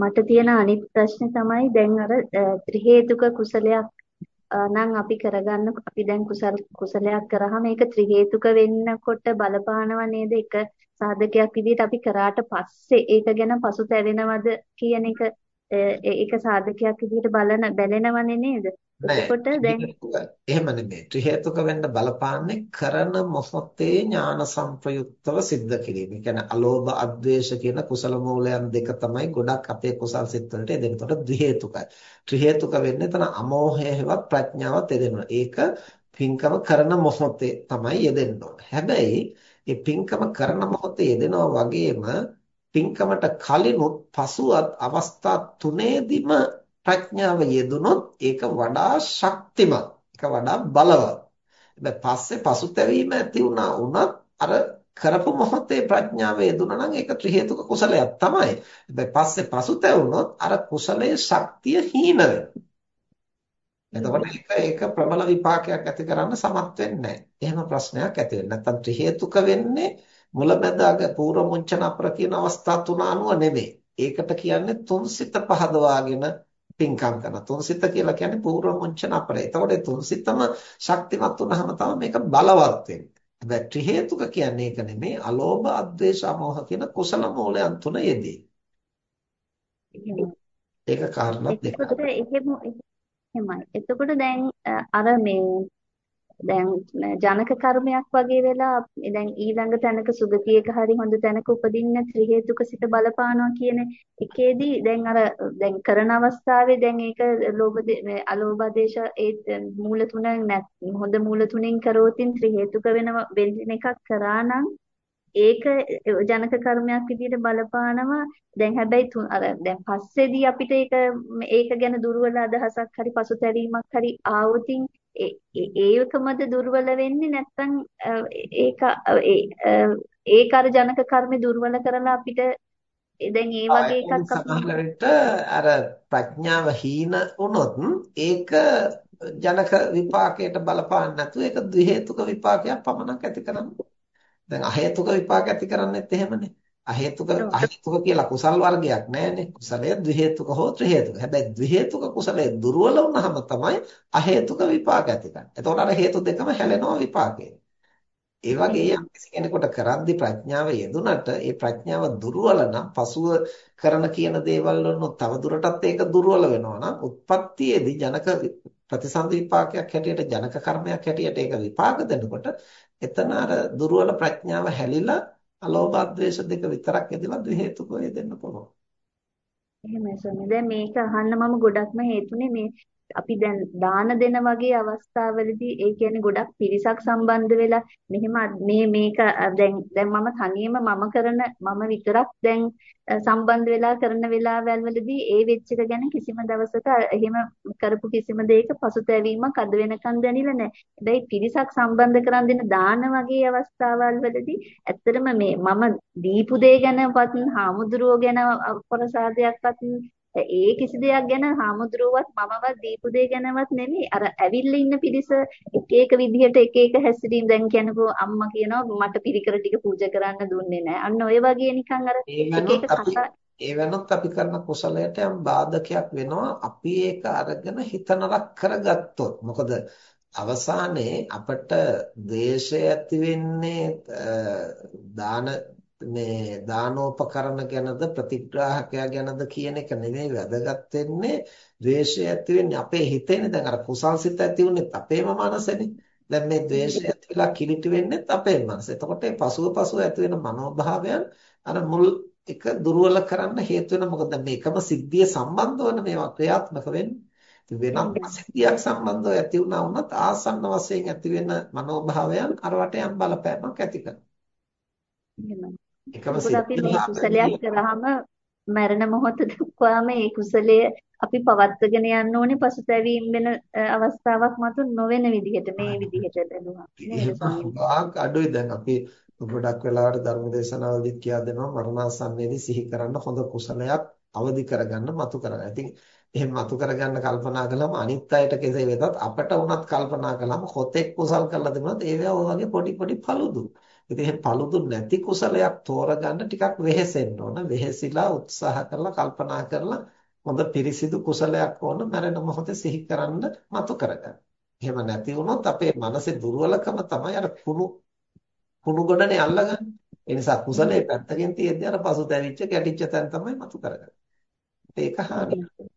මට තියෙන අනිත් ප්‍රශ්නේ තමයි දැන් අර ත්‍රි හේතුක කුසලයක් නම් අපි කරගන්න අපි දැන් කුසල කුසලයක් කරාම ඒක ත්‍රි හේතුක වෙන්නකොට බලපානව නේද එක සාධකයක් විදිහට අපි කරාට පස්සේ ඒක ගැන පසුතැවෙනවද කියන එක ඒක සාධකයක් විදිහට බලන බැලෙනවනේ නේද? එතකොට දැන් එහෙම නෙමෙයි. ත්‍රි හේතුක වෙන්න බලපාන්නේ කරන මොහොතේ ඥාන සංප්‍රයුක්තව සිද්ධ කිරීම. ඒ කියන්නේ අලෝභ අද්වේෂ කියන කුසල මූලයන් දෙක තමයි ගොඩක් අපේ කුසල් සිත් වලට එදෙනකොට ද්වි හේතුකයි. ත්‍රි හේතුක වෙන්නේ එතන අමෝහය හෙවත් ප්‍රඥාවත් එදෙනවා. ඒක පින්කම කරන මොහොතේ තමයි යෙදෙන්න හැබැයි මේ පින්කම කරන මොහොතේ යෙදෙනවා වගේම පින්කමට කලිනුත් පසුවත් අවස්ථා තුනේදීම ප්‍රඥාව යෙදුනොත් ඒක වඩා ශක්තිමත් ඒක වඩා බලවත් හැබැයි පස්සේ පසුතැවීම ඇති වුණා වුණත් අර කරපු මොහොතේ ප්‍රඥාව යෙදුණා නම් ඒක ත්‍රි හේතුක කුසලයක් තමයි හැබැයි පස්සේ පසුතැවුනොත් අර කුසලයේ ශක්තිය හීන එතකොට ඒක ඒක ප්‍රබල විපාකයක් ඇති කරන්න සමත් වෙන්නේ නැහැ. එහෙම ප්‍රශ්නයක් ඇති වෙන්නේ නැත්නම් ත්‍රි හේතුක වෙන්නේ මුලැමැදාග පූර්ව මුංචන අපර කියන අවස්ථා තුන අනුව නෙමෙයි. ඒකට කියන්නේ තුන්සිත පහදවාගෙන පින්කම් කරන. තුන්සිත කියලා කියන්නේ පූර්ව මුංචන අපරේ. එතකොට තුන්සිතම ශක්තිමත් වුනහම තමයි මේක බලවත් වෙන්නේ. හැබැයි ත්‍රි හේතුක කියන්නේ ඒක නෙමෙයි. අලෝභ, අද්වේෂ, අමෝහ කියන කුසල මූලයන් තුන යෙදී. ඒක කාරණා දෙකක්. එතකොට එහෙමයි. එතකොට දැන් අර මේ දැන් ජනක කර්මයක් වගේ වෙලා දැන් ඊළඟ තැනක සුගතියක හරි හොඳ තැනක උපදින්න ත්‍රි හේතුක සිත බලපානවා කියන එකේදී දැන් අර දැන් කරන අවස්ථාවේ දැන් ඒක ලෝභ අලෝභ දේශ ඒ මූල තුන හොඳ මූල තුනෙන් කරෝතින් ත්‍රි හේතුක වෙන වෙන එකක් කරා නම් ඒක ජනක කර්මයක් විදිහට බලපානවා. දැන් හැබැයි අර දැන් පස්සේදී අපිට ඒක ඒක ගැන දුර්වල අදහසක් හරි පසුතැවීමක් හරි ආවොතින් ඒකමද දුර්වල වෙන්නේ නැත්නම් ඒක ඒක අර ජනක කර්මේ දුර්වල කරලා අපිට දැන් ඒ වගේ එකක් සමහරවිට අර ප්‍රඥාව හීන වුණොත් ඒක ජනක විපාකයට බලපාන්නේ නැතුව ඒක ද්වි හේතුක විපාකයක් පමණක් ඇති කරන්නේ දැන් අහේතුක විපාක ඇති කරන්නේත් එහෙමනේ. අහේතුක අහේතුක කියලා කුසල් වර්ගයක් නැහැනේ. කුසලය ද්වි හේතුක හෝ ත්‍රි හේතුක. හැබැයි ද්වි හේතුක කුසලය දුර්වල වුණාම තමයි අහේතුක විපාක ඇති කරන්නේ. එතකොට අර හේතු දෙකම හැලෙනවා විපාකේ. ඒ වගේ යම් කෙනෙකුට කරද්දී ප්‍රඥාව යෙදුනට ඒ ප්‍රඥාව දුර්වල නම් පසුව කරන කියන දේවල් වලට තව දුරටත් ඒක දුර්වල වෙනවා නම් උත්පත්තියේදී ජනක ප්‍රතිසන්දි විපාකයක් හැටියට ජනක කර්මයක් හැටියට ඒක විපාක දෙනකොට එතන අර දුර්වල ප්‍රඥාව හැලිලා අලෝභ ද්වේෂ දෙක විතරක් ඇදලා ද්වි හේතුකව දෙන්න පුළුවන්. එහෙමයි සෝනේ. දැන් මේක අහන්න මම ගොඩක්ම හේතුනේ මේ අපි දැන් දාන දෙන වගේ අවස්ථාවලදී ඒ කියන්නේ ගොඩක් පිරිසක් සම්බන්ධ වෙලා මෙහෙම මේ මේක දැන් දැන් මම තනියම මම කරන මම විතරක් දැන් සම්බන්ධ වෙලා කරන වෙලාවල් වලදී ඒ වෙච්ච එක ගැන කිසිම දවසක එහෙම කරපු කිසිම දෙයක පසුතැවීමක් අද වෙනකන් දැනෙලා නැහැ. හැබැයි පිරිසක් සම්බන්ධ කරන් දෙන දාන වගේ අවස්ථාවල් වලදී ඇත්තටම මේ මම දීපු දේ ගැනවත් හාමුදුරුවෝ ගැන ප්‍රසාදයක්වත් ඒ කිසි දෙයක් ගැන හාමුදුරුවවත් මමවත් දීපු දේ ගැනවත් නෙමෙයි. අර ඇවිල්ලා ඉන්න පිරිස එක එක විදිහට එක එක හැසිරීම් දැන් කියනකෝ අම්මා කියනවා මට පිරිකර ටික පූජා කරන්න දුන්නේ නැහැ. අන්න ඔය වගේ නිකන් අර ඒ වෙනොත් අපි කරන කුසලයට යම් බාධකයක් වෙනවා. අපි ඒක අරගෙන හිතනරක් කරගත්තොත් මොකද අවසානයේ අපට ද්වේෂය ඇති වෙන්නේ දාන මේ දානෝපකරණ ගැනද ප්‍රතිග්‍රාහකයා ගැනද කියන එක නෙමෙයි වැදගත් වෙන්නේ ද්වේෂය ඇති වෙන්නේ අපේ හිතේනේ දැන් අර කුසල්සිත ඇති වුණෙත් අපේම මනසනේ දැන් මේ ද්වේෂය ඇති වෙලා කිලිටි වෙන්නෙත් අපේ මනස. එතකොට මේ පසුව පසුව ඇති වෙන මනෝභාවයන් අර මුල් එක දුර්වල කරන්න හේතු වෙන මොකද මේ එකම සිද්ධිය සම්බන්ධවන මේවා ක්‍රියාත්මක වෙන්නේ. වෙනත් සිද්ධියක් සම්බන්ධව ඇති වුණා වුණත් ආසන්න වශයෙන් ඇති වෙන මනෝභාවයන් අරවට යම් බලපෑමක් ඇති කරනවා. එකම කුසලයක් කරාම මරණ මොහොත දක්වාම ඒ කුසලය අපි පවත්වගෙන යන්න ඕනේ පසුතැවීම් වෙන අවස්ථාවක් මතු නොවන විදිහට මේ විදිහට බැලුවා නේද අඩුයි දැන් අපි ගොඩක් වෙලාවට ධර්ම දේශනාවලදීත් කියා දෙනවා මරණාසන්නයේදී සිහි කරන්න හොඳ කුසලයක් අවදි කරගන්න මතු කරගන්න. ඉතින් එහෙම මතු කරගන්න කල්පනා කළාම අනිත් අයට කෙසේ වෙතත් අපට වුණත් කල්පනා කළාම කොතෙක් කුසල් කරලා තිබුණත් ඒවා ඔය වගේ පොඩි පොඩි පළුදු. ඉතින් එහෙනම් paludu නැති කුසලයක් තෝරගන්න ටිකක් වෙහෙසෙන්න ඕන. වෙහෙසිලා උත්සාහ කරලා කල්පනා කරලා හොඳ පිරිසිදු කුසලයක් ඕන මරණ මොහොතේ සිහි කරන්න මතු කරගන්න. එහෙම නැති වුණොත් අපේ මනසේ දුර්වලකම තමයි අර කුණු කුණු ගොඩනේ අල්ලගන්නේ. ඒ නිසා කුසලයේ පැත්තකින් තියෙද්දී අර පසුතැවිච්ච ගැටිච්ච තැන් තමයි මතු කරගන්නේ. ඒක හානියක්.